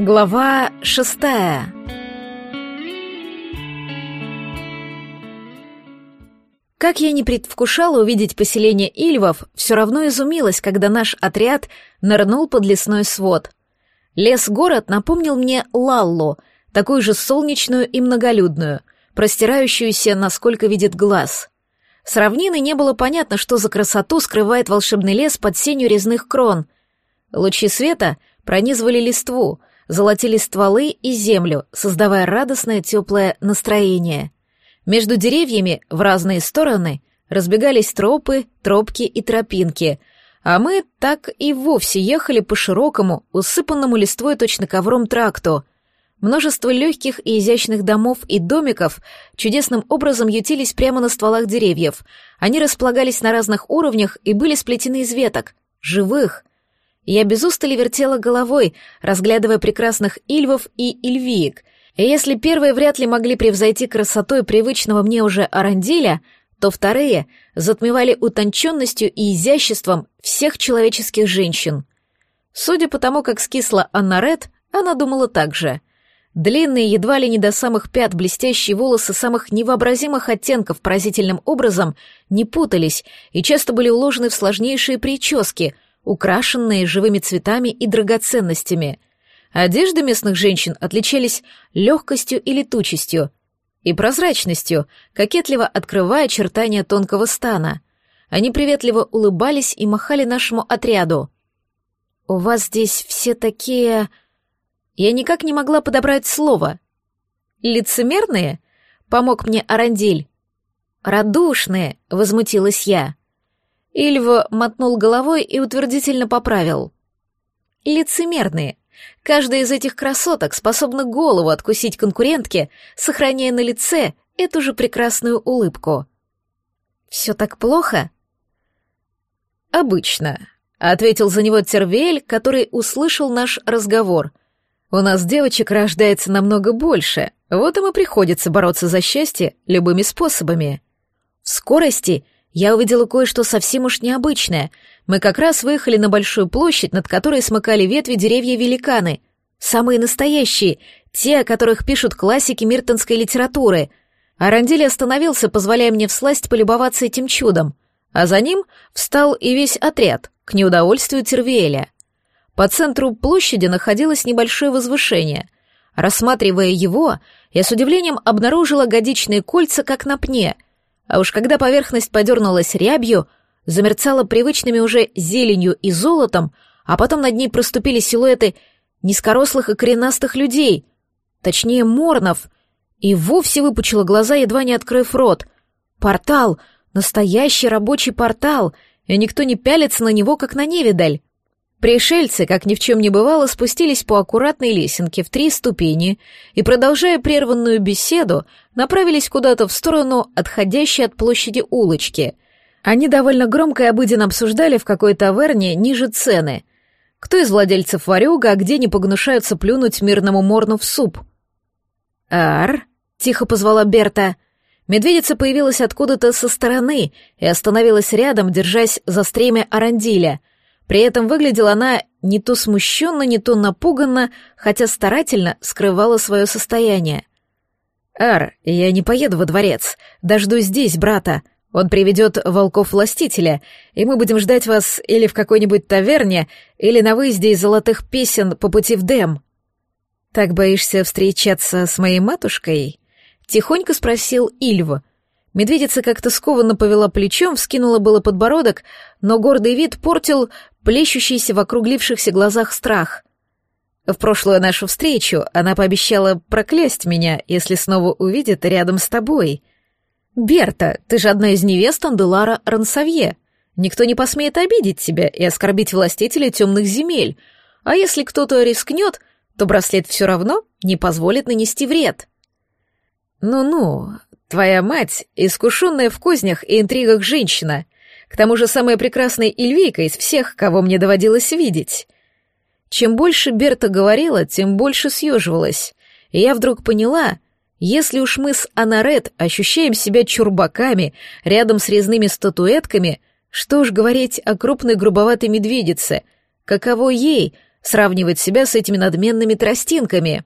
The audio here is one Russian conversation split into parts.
Глава шестая Как я не предвкушала увидеть поселение Ильвов, все равно изумилась, когда наш отряд нырнул под лесной свод. Лес-город напомнил мне Лаллу, такую же солнечную и многолюдную, простирающуюся, насколько видит глаз. С равнины не было понятно, что за красоту скрывает волшебный лес под сенью резных крон. Лучи света пронизывали листву, золотили стволы и землю, создавая радостное теплое настроение. Между деревьями в разные стороны разбегались тропы, тропки и тропинки, а мы так и вовсе ехали по широкому, усыпанному листвой точно ковром тракту — Множество легких и изящных домов и домиков чудесным образом ютились прямо на стволах деревьев. Они располагались на разных уровнях и были сплетены из веток, живых. Я без устали вертела головой, разглядывая прекрасных ильвов и ильвиек. И если первые вряд ли могли превзойти красотой привычного мне уже арандиля, то вторые затмевали утонченностью и изяществом всех человеческих женщин. Судя по тому, как скисла Анна Ред, она думала так же — Длинные, едва ли не до самых пят, блестящие волосы самых невообразимых оттенков поразительным образом не путались и часто были уложены в сложнейшие прически, украшенные живыми цветами и драгоценностями. Одежды местных женщин отличались легкостью и летучестью, и прозрачностью, кокетливо открывая очертания тонкого стана. Они приветливо улыбались и махали нашему отряду. «У вас здесь все такие...» Я никак не могла подобрать слово. «Лицемерные?» — помог мне Арандиль. «Радушные!» — возмутилась я. Ильва мотнул головой и утвердительно поправил. «Лицемерные. Каждая из этих красоток способна голову откусить конкурентке, сохраняя на лице эту же прекрасную улыбку. Все так плохо?» «Обычно», — ответил за него Тервель, который услышал наш разговор. У нас девочек рождается намного больше, вот им и приходится бороться за счастье любыми способами. В скорости я увидела кое-что совсем уж необычное. Мы как раз выехали на большую площадь, над которой смыкали ветви деревья-великаны. Самые настоящие, те, о которых пишут классики миртонской литературы. Арандиль остановился, позволяя мне всласть полюбоваться этим чудом. А за ним встал и весь отряд, к неудовольствию Тервиэля. По центру площади находилось небольшое возвышение. Рассматривая его, я с удивлением обнаружила годичные кольца как на пне, а уж когда поверхность подернулась рябью, замерцала привычными уже зеленью и золотом, а потом над ней проступили силуэты низкорослых и коренастых людей, точнее морнов, и вовсе выпучила глаза, едва не открыв рот. Портал, настоящий рабочий портал, и никто не пялится на него, как на невидаль. Пришельцы, как ни в чем не бывало, спустились по аккуратной лесенке в три ступени и, продолжая прерванную беседу, направились куда-то в сторону отходящей от площади улочки. Они довольно громко и обыденно обсуждали в какой таверне ниже цены. Кто из владельцев варюга, а где не погнушаются плюнуть мирному морну в суп? «Ар?» — тихо позвала Берта. Медведица появилась откуда-то со стороны и остановилась рядом, держась за стремя Арандиля — при этом выглядела она не то смущенно, не то напуганно, хотя старательно скрывала свое состояние. «Ар, я не поеду во дворец. Дождусь здесь, брата. Он приведет волков-властителя, и мы будем ждать вас или в какой-нибудь таверне, или на выезде из золотых песен по пути в Дэм». «Так боишься встречаться с моей матушкой?» — тихонько спросил Ильва, Медведица как-то скованно повела плечом, вскинула было подбородок, но гордый вид портил плещущийся в округлившихся глазах страх. В прошлую нашу встречу она пообещала проклясть меня, если снова увидит рядом с тобой. «Берта, ты же одна из невест Анделара Рансавье. Никто не посмеет обидеть тебя и оскорбить властителя темных земель. А если кто-то рискнет, то браслет все равно не позволит нанести вред». «Ну-ну, Твоя мать — искушенная в кознях и интригах женщина, к тому же самая прекрасная Ильвейка из всех, кого мне доводилось видеть. Чем больше Берта говорила, тем больше съеживалась, и я вдруг поняла, если уж мы с Анарет ощущаем себя чурбаками рядом с резными статуэтками, что уж говорить о крупной грубоватой медведице, каково ей сравнивать себя с этими надменными тростинками.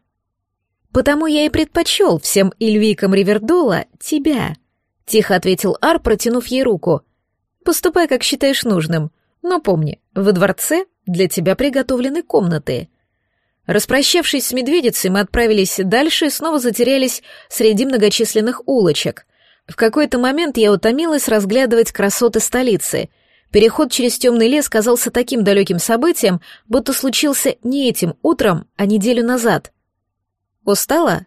Потому я и предпочел всем Ильвикам Ривердола тебя, — тихо ответил Ар, протянув ей руку. Поступай, как считаешь нужным, но помни, во дворце для тебя приготовлены комнаты. Распрощавшись с медведицей, мы отправились дальше и снова затерялись среди многочисленных улочек. В какой-то момент я утомилась разглядывать красоты столицы. Переход через темный лес казался таким далеким событием, будто случился не этим утром, а неделю назад. Устала?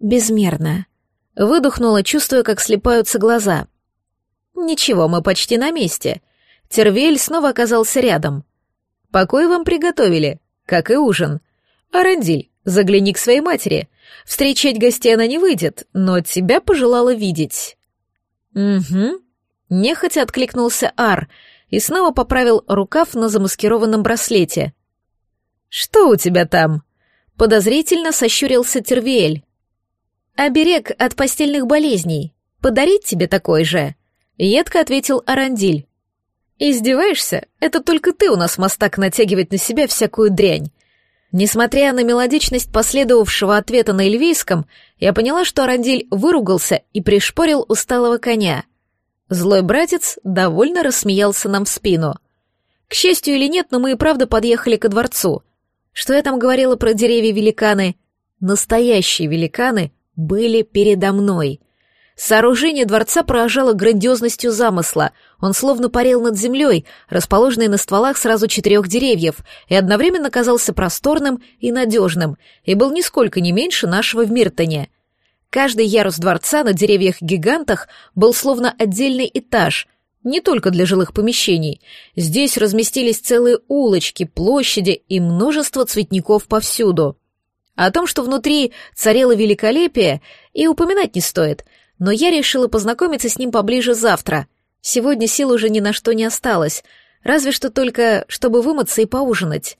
Безмерно. Выдохнула, чувствуя, как слепаются глаза. Ничего, мы почти на месте. Тервель снова оказался рядом. Покой вам приготовили, как и ужин. Арандиль, загляни к своей матери. Встречать гостей она не выйдет, но тебя пожелала видеть. Угу. Нехотя откликнулся Ар и снова поправил рукав на замаскированном браслете. Что у тебя там? Подозрительно сощурился Тервиэль. Оберег от постельных болезней. Подарить тебе такой же? Едко ответил Арандиль. «Издеваешься? Это только ты у нас мастак натягивать на себя всякую дрянь. Несмотря на мелодичность последовавшего ответа на эльвийском, я поняла, что Арандиль выругался и пришпорил усталого коня. Злой братец довольно рассмеялся нам в спину. К счастью или нет, но мы и правда подъехали ко дворцу. Что я там говорила про деревья-великаны? Настоящие великаны были передо мной — Сооружение дворца поражало грандиозностью замысла. Он словно парил над землей, расположенный на стволах сразу четырех деревьев, и одновременно казался просторным и надежным, и был нисколько не меньше нашего в Миртоне. Каждый ярус дворца на деревьях-гигантах был словно отдельный этаж, не только для жилых помещений. Здесь разместились целые улочки, площади и множество цветников повсюду. О том, что внутри царело великолепие, и упоминать не стоит — но я решила познакомиться с ним поближе завтра. Сегодня сил уже ни на что не осталось, разве что только, чтобы вымыться и поужинать.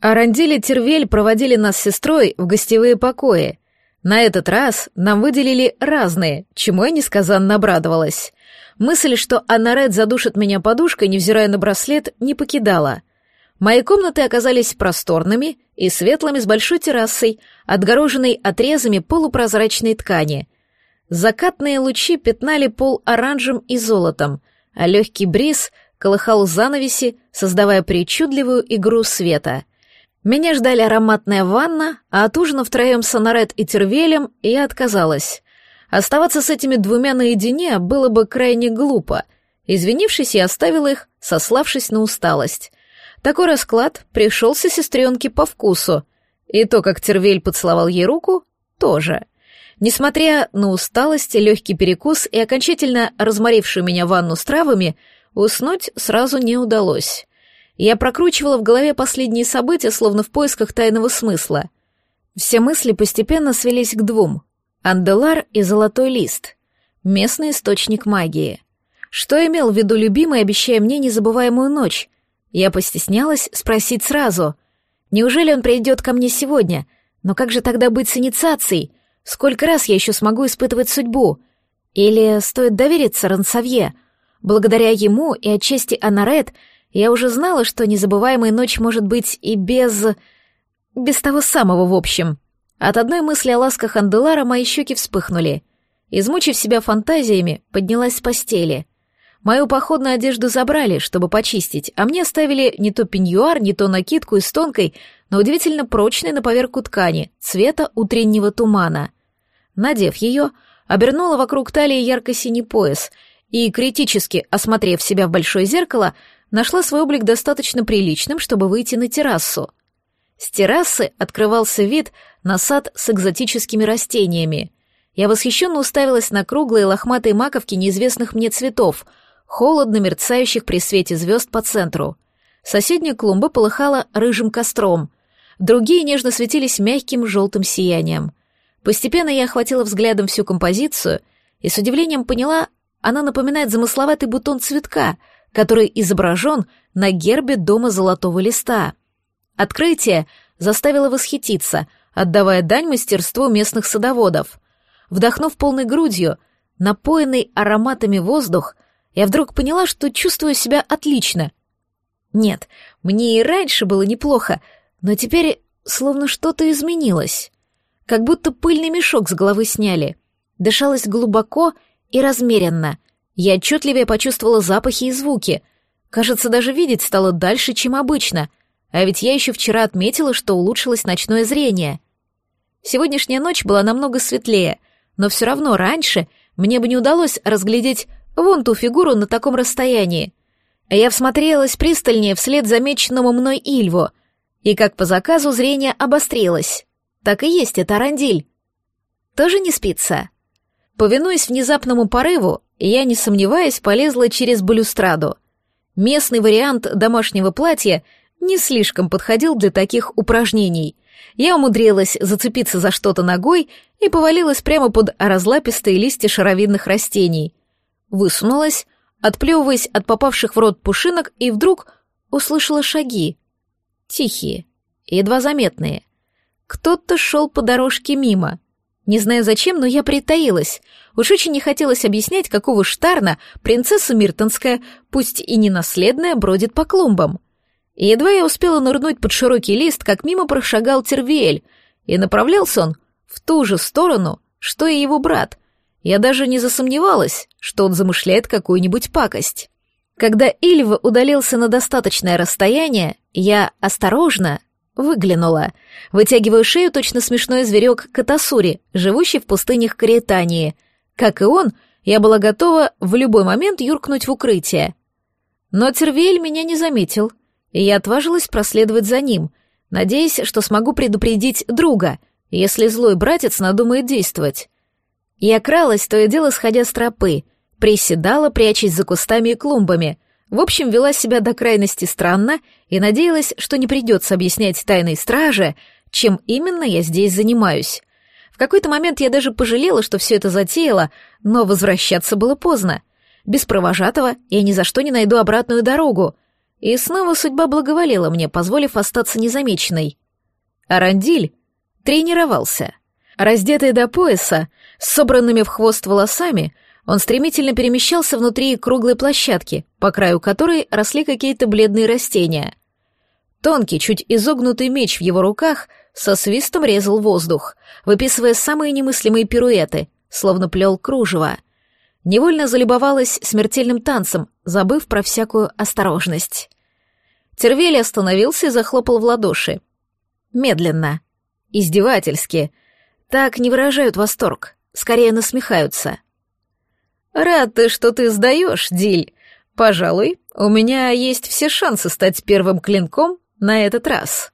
Арандиль и Тервель проводили нас с сестрой в гостевые покои. На этот раз нам выделили разные, чему я несказанно обрадовалась. Мысль, что Аннаред задушит меня подушкой, невзирая на браслет, не покидала. Мои комнаты оказались просторными и светлыми с большой террасой, отгороженной отрезами полупрозрачной ткани. Закатные лучи пятнали пол оранжем и золотом, а легкий бриз колыхал занавеси, создавая причудливую игру света. Меня ждали ароматная ванна, а от ужина втроем с Анарет и Тервелем я отказалась. Оставаться с этими двумя наедине было бы крайне глупо. Извинившись, я оставила их, сославшись на усталость. Такой расклад пришелся сестренке по вкусу. И то, как Тервель поцеловал ей руку, тоже — Несмотря на усталость, легкий перекус и окончательно разморившую меня ванну с травами, уснуть сразу не удалось. Я прокручивала в голове последние события, словно в поисках тайного смысла. Все мысли постепенно свелись к двум — Анделар и Золотой Лист, местный источник магии. Что имел в виду любимый, обещая мне незабываемую ночь? Я постеснялась спросить сразу. Неужели он придет ко мне сегодня? Но как же тогда быть с инициацией? Сколько раз я еще смогу испытывать судьбу? Или стоит довериться Рансавье? Благодаря ему и отчасти Анарет я уже знала, что незабываемая ночь может быть и без... без того самого в общем. От одной мысли о ласках Анделара мои щеки вспыхнули. Измучив себя фантазиями, поднялась с постели. Мою походную одежду забрали, чтобы почистить, а мне оставили не то пеньюар, не то накидку из тонкой, но удивительно прочной на поверку ткани, цвета утреннего тумана. Надев ее, обернула вокруг талии ярко-синий пояс и, критически осмотрев себя в большое зеркало, нашла свой облик достаточно приличным, чтобы выйти на террасу. С террасы открывался вид на сад с экзотическими растениями. Я восхищенно уставилась на круглые лохматые маковки неизвестных мне цветов — холодно мерцающих при свете звезд по центру. Соседняя клумба полыхала рыжим костром, другие нежно светились мягким желтым сиянием. Постепенно я охватила взглядом всю композицию и с удивлением поняла, она напоминает замысловатый бутон цветка, который изображен на гербе дома золотого листа. Открытие заставило восхититься, отдавая дань мастерству местных садоводов. Вдохнув полной грудью, напоенный ароматами воздух, я вдруг поняла, что чувствую себя отлично. Нет, мне и раньше было неплохо, но теперь словно что-то изменилось. Как будто пыльный мешок с головы сняли. Дышалось глубоко и размеренно. Я отчетливее почувствовала запахи и звуки. Кажется, даже видеть стало дальше, чем обычно. А ведь я еще вчера отметила, что улучшилось ночное зрение. Сегодняшняя ночь была намного светлее, но все равно раньше мне бы не удалось разглядеть вон ту фигуру на таком расстоянии. Я всмотрелась пристальнее вслед замеченному мной Ильву, и как по заказу зрение обострилось. Так и есть, это Арандиль. Тоже не спится? Повинуясь внезапному порыву, я, не сомневаясь, полезла через балюстраду. Местный вариант домашнего платья не слишком подходил для таких упражнений. Я умудрилась зацепиться за что-то ногой и повалилась прямо под разлапистые листья шаровидных растений. Высунулась, отплевываясь от попавших в рот пушинок, и вдруг услышала шаги. Тихие, едва заметные. Кто-то шел по дорожке мимо. Не знаю зачем, но я притаилась. Уж очень не хотелось объяснять, какого штарна принцесса Миртонская, пусть и не наследная, бродит по клумбам. И едва я успела нырнуть под широкий лист, как мимо прошагал Тервиэль, и направлялся он в ту же сторону, что и его брат. Я даже не засомневалась, что он замышляет какую-нибудь пакость. Когда Ильв удалился на достаточное расстояние, я осторожно выглянула, вытягивая шею точно смешной зверек Катасури, живущий в пустынях Каритании. Как и он, я была готова в любой момент юркнуть в укрытие. Но Тервель меня не заметил, и я отважилась проследовать за ним, надеясь, что смогу предупредить друга, если злой братец надумает действовать. Я кралась, то и дело сходя с тропы, приседала, прячась за кустами и клумбами. В общем, вела себя до крайности странно и надеялась, что не придется объяснять тайной страже, чем именно я здесь занимаюсь. В какой-то момент я даже пожалела, что все это затеяла, но возвращаться было поздно. Без провожатого я ни за что не найду обратную дорогу. И снова судьба благоволила мне, позволив остаться незамеченной. Арандиль тренировался. Раздетый до пояса, с собранными в хвост волосами, он стремительно перемещался внутри круглой площадки, по краю которой росли какие-то бледные растения. Тонкий, чуть изогнутый меч в его руках со свистом резал воздух, выписывая самые немыслимые пируэты, словно плел кружево. Невольно залюбовалась смертельным танцем, забыв про всякую осторожность. Тервели остановился и захлопал в ладоши. Медленно. Издевательски. Так не выражают восторг, скорее насмехаются. «Рад ты, что ты сдаешь, Диль. Пожалуй, у меня есть все шансы стать первым клинком на этот раз».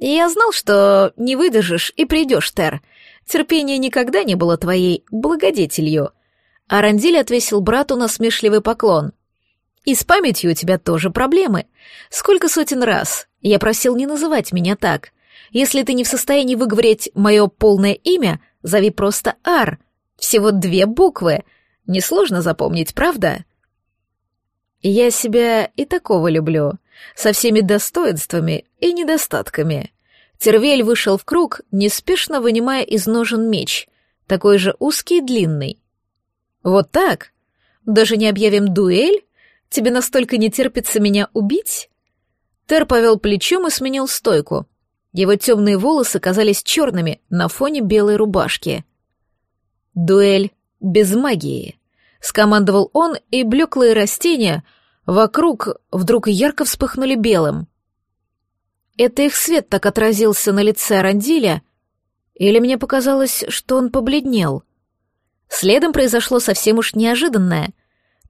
«Я знал, что не выдержишь и придешь, Тер. Терпение никогда не было твоей благодетелью». Арандиль отвесил брату насмешливый поклон. «И с памятью у тебя тоже проблемы. Сколько сотен раз я просил не называть меня так. Если ты не в состоянии выговорить мое полное имя, зови просто Ар, всего две буквы. Несложно запомнить, правда? Я себя и такого люблю, со всеми достоинствами и недостатками. Тервель вышел в круг, неспешно вынимая из ножен меч, такой же узкий и длинный. Вот так? Даже не объявим дуэль? Тебе настолько не терпится меня убить? Тер повел плечом и сменил стойку. Его темные волосы казались черными на фоне белой рубашки. «Дуэль без магии», — скомандовал он, и блеклые растения вокруг вдруг ярко вспыхнули белым. Это их свет так отразился на лице Рандиля, или мне показалось, что он побледнел? Следом произошло совсем уж неожиданное.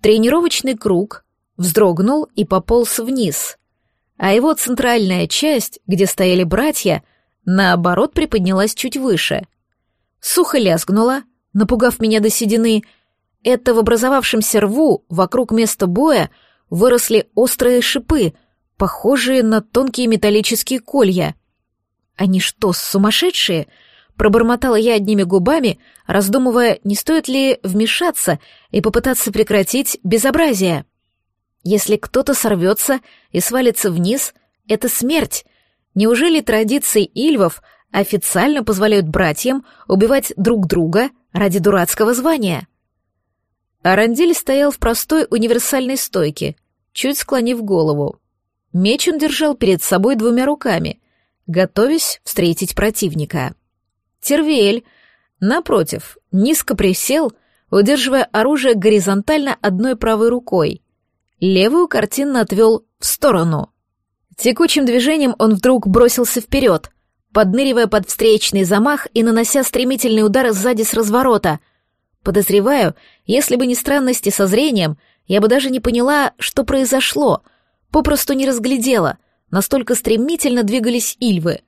Тренировочный круг вздрогнул и пополз вниз, а его центральная часть, где стояли братья, наоборот приподнялась чуть выше. Сухо лязгнула, напугав меня до седины. Это в образовавшемся рву вокруг места боя выросли острые шипы, похожие на тонкие металлические колья. Они что, сумасшедшие? Пробормотала я одними губами, раздумывая, не стоит ли вмешаться и попытаться прекратить безобразие. Если кто-то сорвется и свалится вниз, это смерть. Неужели традиции ильвов официально позволяют братьям убивать друг друга ради дурацкого звания. Арандиль стоял в простой универсальной стойке, чуть склонив голову. Меч он держал перед собой двумя руками, готовясь встретить противника. Тервиэль, напротив, низко присел, удерживая оружие горизонтально одной правой рукой. Левую картинно отвел в сторону. Текучим движением он вдруг бросился вперед, подныривая под встречный замах и нанося стремительный удар сзади с разворота. Подозреваю, если бы не странности со зрением, я бы даже не поняла, что произошло, попросту не разглядела, настолько стремительно двигались ильвы.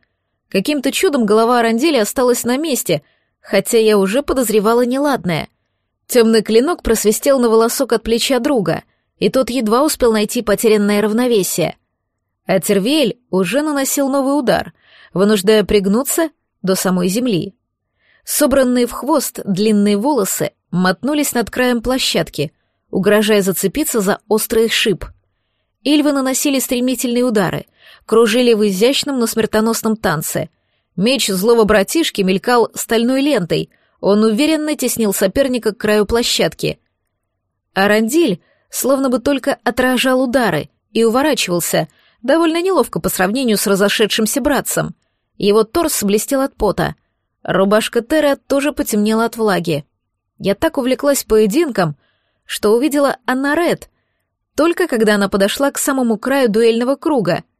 Каким-то чудом голова Арандели осталась на месте, хотя я уже подозревала неладное. Темный клинок просвистел на волосок от плеча друга, и тот едва успел найти потерянное равновесие. А Тервель уже наносил новый удар, вынуждая пригнуться до самой земли. Собранные в хвост длинные волосы мотнулись над краем площадки, угрожая зацепиться за острый шип. Ильвы наносили стремительные удары, кружили в изящном, но смертоносном танце. Меч злого братишки мелькал стальной лентой, он уверенно теснил соперника к краю площадки. Арандиль словно бы только отражал удары и уворачивался, довольно неловко по сравнению с разошедшимся братцем. Его торс блестел от пота. Рубашка Тера тоже потемнела от влаги. Я так увлеклась поединком, что увидела Аннарет, только когда она подошла к самому краю дуэльного круга —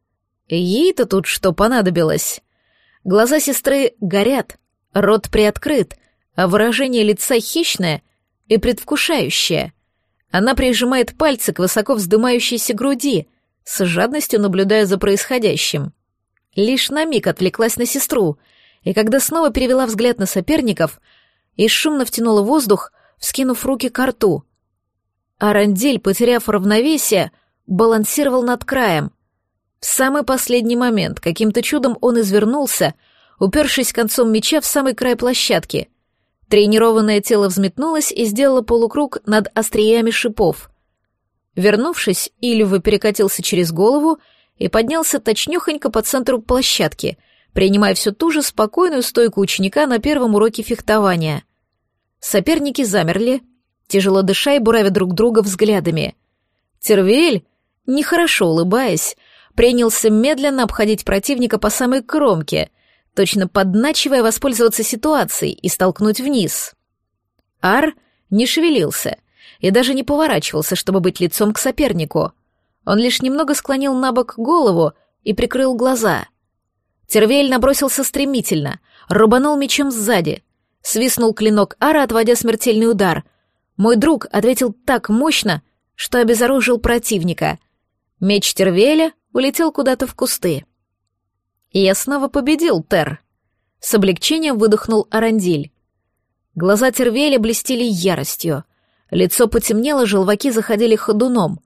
Ей-то тут что понадобилось? Глаза сестры горят, рот приоткрыт, а выражение лица хищное и предвкушающее. Она прижимает пальцы к высоко вздымающейся груди, с жадностью наблюдая за происходящим. Лишь на миг отвлеклась на сестру, и когда снова перевела взгляд на соперников, и шумно втянула воздух, вскинув руки к рту. Арандель, потеряв равновесие, балансировал над краем, в самый последний момент каким-то чудом он извернулся, упершись концом меча в самый край площадки. Тренированное тело взметнулось и сделало полукруг над остриями шипов. Вернувшись, Ильва перекатился через голову и поднялся точнёхонько по центру площадки, принимая всю ту же спокойную стойку ученика на первом уроке фехтования. Соперники замерли, тяжело дыша и буравя друг друга взглядами. Тервель, нехорошо улыбаясь, принялся медленно обходить противника по самой кромке, точно подначивая воспользоваться ситуацией и столкнуть вниз. Ар не шевелился и даже не поворачивался, чтобы быть лицом к сопернику. Он лишь немного склонил на бок голову и прикрыл глаза. Тервель набросился стремительно, рубанул мечом сзади. Свистнул клинок Ара, отводя смертельный удар. Мой друг ответил так мощно, что обезоружил противника. Меч Тервеля улетел куда-то в кусты. И я снова победил, Тер. С облегчением выдохнул Арандиль. Глаза Тервеля блестели яростью. Лицо потемнело, желваки заходили ходуном.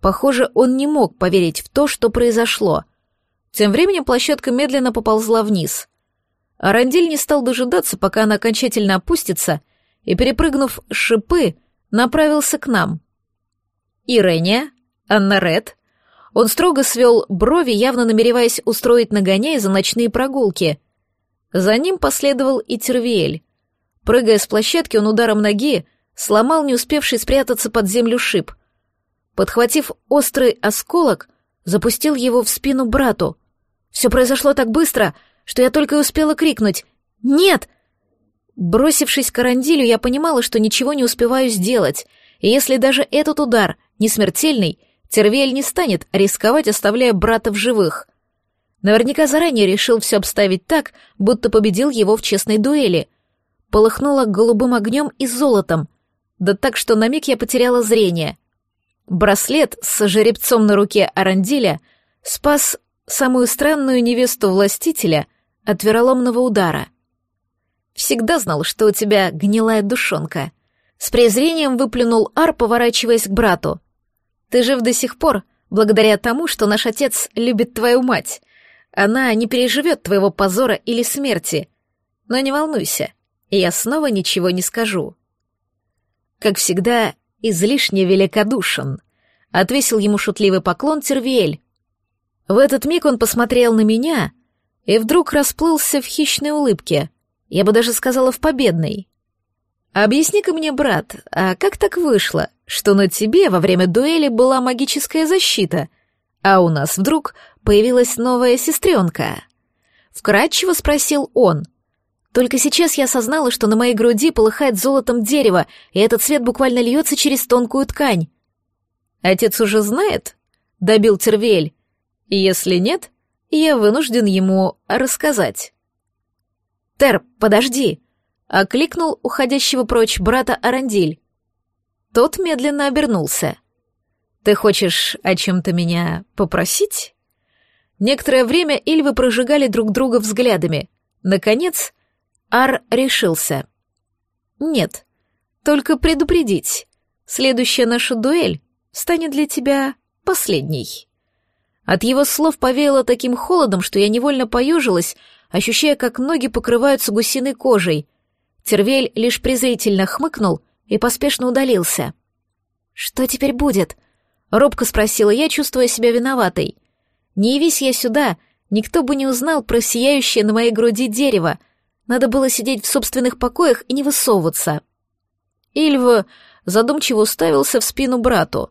Похоже, он не мог поверить в то, что произошло. Тем временем площадка медленно поползла вниз. Арандиль не стал дожидаться, пока она окончательно опустится, и, перепрыгнув шипы, направился к нам. Ирения, Анна Ред, он строго свел брови, явно намереваясь устроить нагоняй за ночные прогулки. За ним последовал и Тервиэль. Прыгая с площадки, он ударом ноги сломал не успевший спрятаться под землю шип. Подхватив острый осколок, запустил его в спину брату. Все произошло так быстро, что я только и успела крикнуть «Нет!». Бросившись к Арандилю, я понимала, что ничего не успеваю сделать, и если даже этот удар не смертельный, Тервель не станет рисковать, оставляя брата в живых. Наверняка заранее решил все обставить так, будто победил его в честной дуэли. Полыхнуло голубым огнем и золотом, да так, что на миг я потеряла зрение. Браслет с жеребцом на руке Арандиля спас самую странную невесту властителя от вероломного удара. Всегда знал, что у тебя гнилая душонка. С презрением выплюнул Ар, поворачиваясь к брату — ты жив до сих пор, благодаря тому, что наш отец любит твою мать. Она не переживет твоего позора или смерти. Но не волнуйся, я снова ничего не скажу. Как всегда, излишне великодушен. Отвесил ему шутливый поклон Тервиэль. В этот миг он посмотрел на меня и вдруг расплылся в хищной улыбке, я бы даже сказала в победной. «Объясни-ка мне, брат, а как так вышло, что на тебе во время дуэли была магическая защита, а у нас вдруг появилась новая сестренка?» Вкратчиво спросил он. Только сейчас я осознала, что на моей груди полыхает золотом дерево, и этот цвет буквально льется через тонкую ткань. «Отец уже знает?» — добил Тервель. «Если нет, я вынужден ему рассказать». «Тер, подожди!» — окликнул уходящего прочь брата Арандиль. Тот медленно обернулся. «Ты хочешь о чем-то меня попросить?» Некоторое время Ильвы прожигали друг друга взглядами. Наконец, Ар решился. «Нет, только предупредить. Следующая наша дуэль станет для тебя последней». От его слов повеяло таким холодом, что я невольно поежилась, ощущая, как ноги покрываются гусиной кожей. Тервель лишь презрительно хмыкнул и поспешно удалился. «Что теперь будет?» — робко спросила я, чувствуя себя виноватой. «Не явись я сюда, никто бы не узнал про сияющее на моей груди дерево. Надо было сидеть в собственных покоях и не высовываться». Ильва задумчиво уставился в спину брату.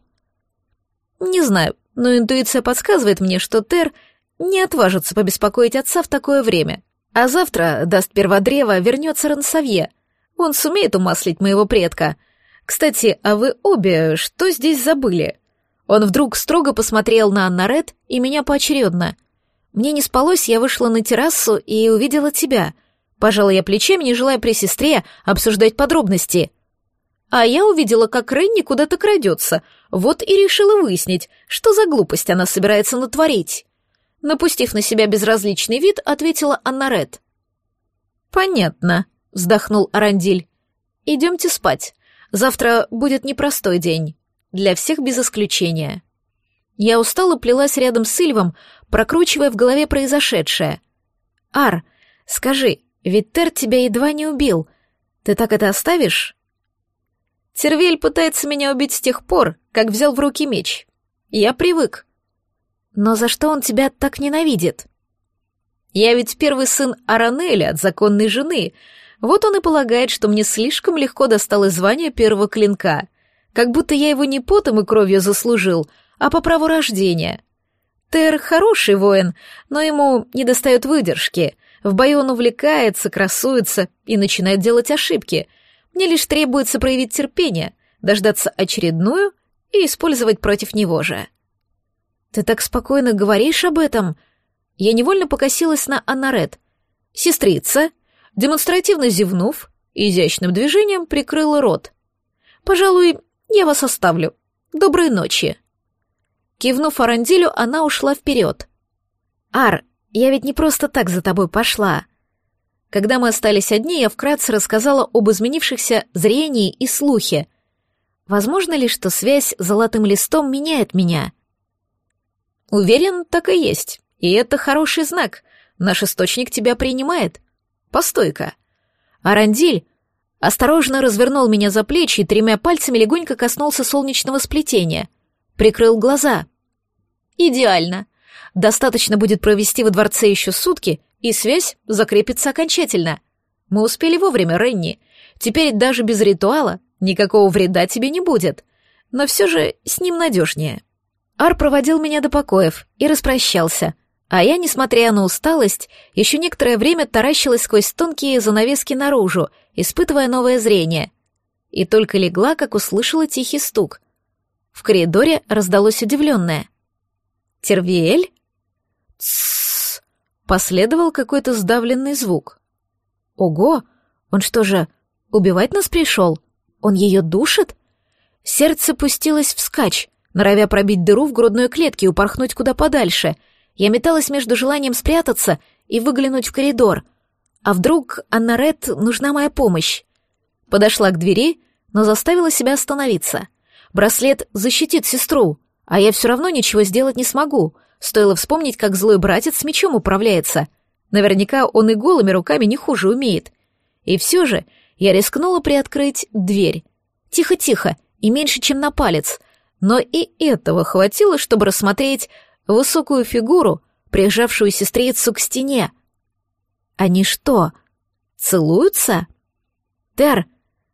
«Не знаю, но интуиция подсказывает мне, что Тер не отважится побеспокоить отца в такое время. А завтра, даст перводрево, вернется Рансавье. Он сумеет умаслить моего предка. Кстати, а вы обе что здесь забыли? Он вдруг строго посмотрел на Аннарет и меня поочередно. Мне не спалось, я вышла на террасу и увидела тебя. Пожала я плечами, не желая при сестре обсуждать подробности. А я увидела, как Ренни куда-то крадется, вот и решила выяснить, что за глупость она собирается натворить. Напустив на себя безразличный вид, ответила Анна Ред. «Понятно», — вздохнул Арандиль. «Идемте спать. Завтра будет непростой день. Для всех без исключения». Я устало плелась рядом с Сильвом, прокручивая в голове произошедшее. «Ар, скажи, ведь Тер тебя едва не убил. Ты так это оставишь?» Тервель пытается меня убить с тех пор, как взял в руки меч. Я привык. Но за что он тебя так ненавидит? Я ведь первый сын Аранеля от законной жены. Вот он и полагает, что мне слишком легко досталось звание первого клинка. Как будто я его не потом и кровью заслужил, а по праву рождения. Тер хороший воин, но ему не достает выдержки. В бою он увлекается, красуется и начинает делать ошибки — мне лишь требуется проявить терпение, дождаться очередную и использовать против него же. Ты так спокойно говоришь об этом. Я невольно покосилась на Анарет. Сестрица, демонстративно зевнув, изящным движением прикрыла рот. Пожалуй, я вас оставлю. Доброй ночи. Кивнув Арандилю, она ушла вперед. Ар, я ведь не просто так за тобой пошла. Когда мы остались одни, я вкратце рассказала об изменившихся зрении и слухе. Возможно ли, что связь с золотым листом меняет меня? Уверен, так и есть. И это хороший знак. Наш источник тебя принимает. Постой-ка. Арандиль осторожно развернул меня за плечи и тремя пальцами легонько коснулся солнечного сплетения. Прикрыл глаза. Идеально. Достаточно будет провести во дворце еще сутки, и связь закрепится окончательно. Мы успели вовремя, Ренни. Теперь даже без ритуала никакого вреда тебе не будет. Но все же с ним надежнее. Ар проводил меня до покоев и распрощался, а я, несмотря на усталость, еще некоторое время таращилась сквозь тонкие занавески наружу, испытывая новое зрение. И только легла, как услышала тихий стук. В коридоре раздалось удивленное. «Тервиэль?» «Тссс!» Последовал какой-то сдавленный звук. Ого, он что же, убивать нас пришел? Он ее душит? Сердце пустилось вскачь, норовя пробить дыру в грудной клетке и упорхнуть куда подальше. Я металась между желанием спрятаться и выглянуть в коридор. А вдруг Анна Ред нужна моя помощь? Подошла к двери, но заставила себя остановиться. Браслет защитит сестру, а я все равно ничего сделать не смогу — Стоило вспомнить, как злой братец с мечом управляется. Наверняка он и голыми руками не хуже умеет. И все же я рискнула приоткрыть дверь. Тихо-тихо, и меньше, чем на палец. Но и этого хватило, чтобы рассмотреть высокую фигуру, прижавшую сестрицу к стене. Они что, целуются? Тер,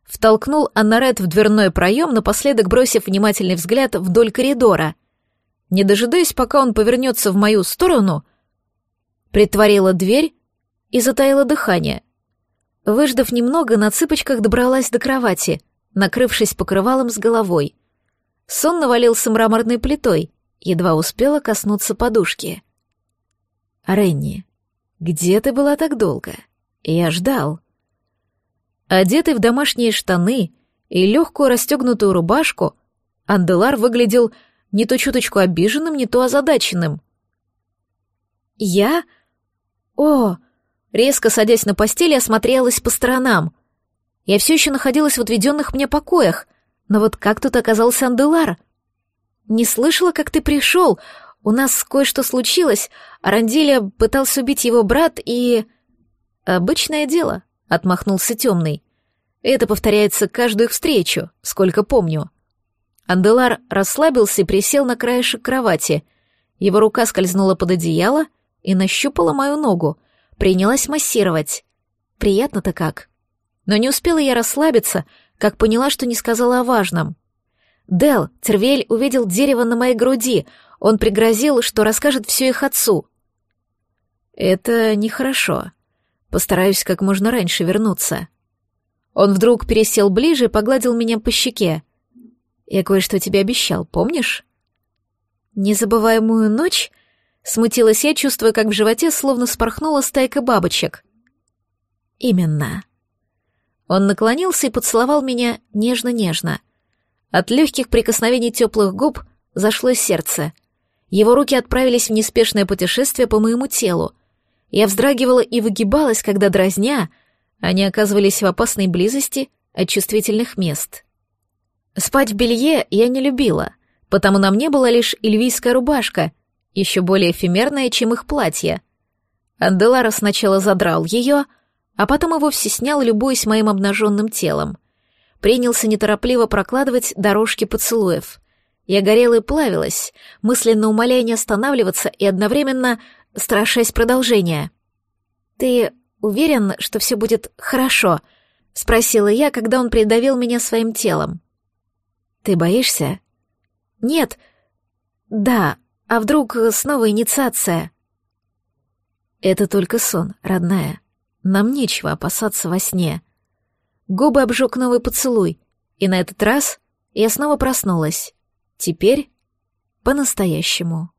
втолкнул Аннарет в дверной проем, напоследок бросив внимательный взгляд вдоль коридора. Не дожидаясь, пока он повернется в мою сторону, притворила дверь и затаила дыхание. Выждав немного, на цыпочках добралась до кровати, накрывшись покрывалом с головой. Сон навалился мраморной плитой, едва успела коснуться подушки. «Ренни, где ты была так долго? Я ждал». Одетый в домашние штаны и легкую расстегнутую рубашку, Анделар выглядел не то чуточку обиженным, не то озадаченным. «Я? О!» Резко садясь на постели, осмотрелась по сторонам. Я все еще находилась в отведенных мне покоях, но вот как тут оказался Анделар? «Не слышала, как ты пришел. У нас кое-что случилось. Аранделия пытался убить его брат и...» «Обычное дело», — отмахнулся темный. «Это повторяется каждую встречу, сколько помню». Анделар расслабился и присел на краешек кровати. Его рука скользнула под одеяло и нащупала мою ногу, принялась массировать. Приятно-то как. Но не успела я расслабиться, как поняла, что не сказала о важном. Дел, Цервель увидел дерево на моей груди. Он пригрозил, что расскажет все их отцу. Это нехорошо. Постараюсь как можно раньше вернуться. Он вдруг пересел ближе и погладил меня по щеке. Я кое-что тебе обещал, помнишь? Незабываемую ночь? Смутилась я, чувствуя, как в животе словно спорхнула стайка бабочек. Именно. Он наклонился и поцеловал меня нежно-нежно. От легких прикосновений теплых губ зашло сердце. Его руки отправились в неспешное путешествие по моему телу — я вздрагивала и выгибалась, когда дразня, они оказывались в опасной близости от чувствительных мест. Спать в белье я не любила, потому на мне была лишь эльвийская рубашка, еще более эфемерная, чем их платье. Анделара сначала задрал ее, а потом и вовсе снял, любуясь моим обнаженным телом. Принялся неторопливо прокладывать дорожки поцелуев. Я горела и плавилась, мысленно умоляя не останавливаться и одновременно страшась продолжения. «Ты уверен, что все будет хорошо?» — спросила я, когда он придавил меня своим телом. «Ты боишься?» «Нет. Да. А вдруг снова инициация?» «Это только сон, родная. Нам нечего опасаться во сне». Губы обжег новый поцелуй, и на этот раз я снова проснулась. Теперь по-настоящему.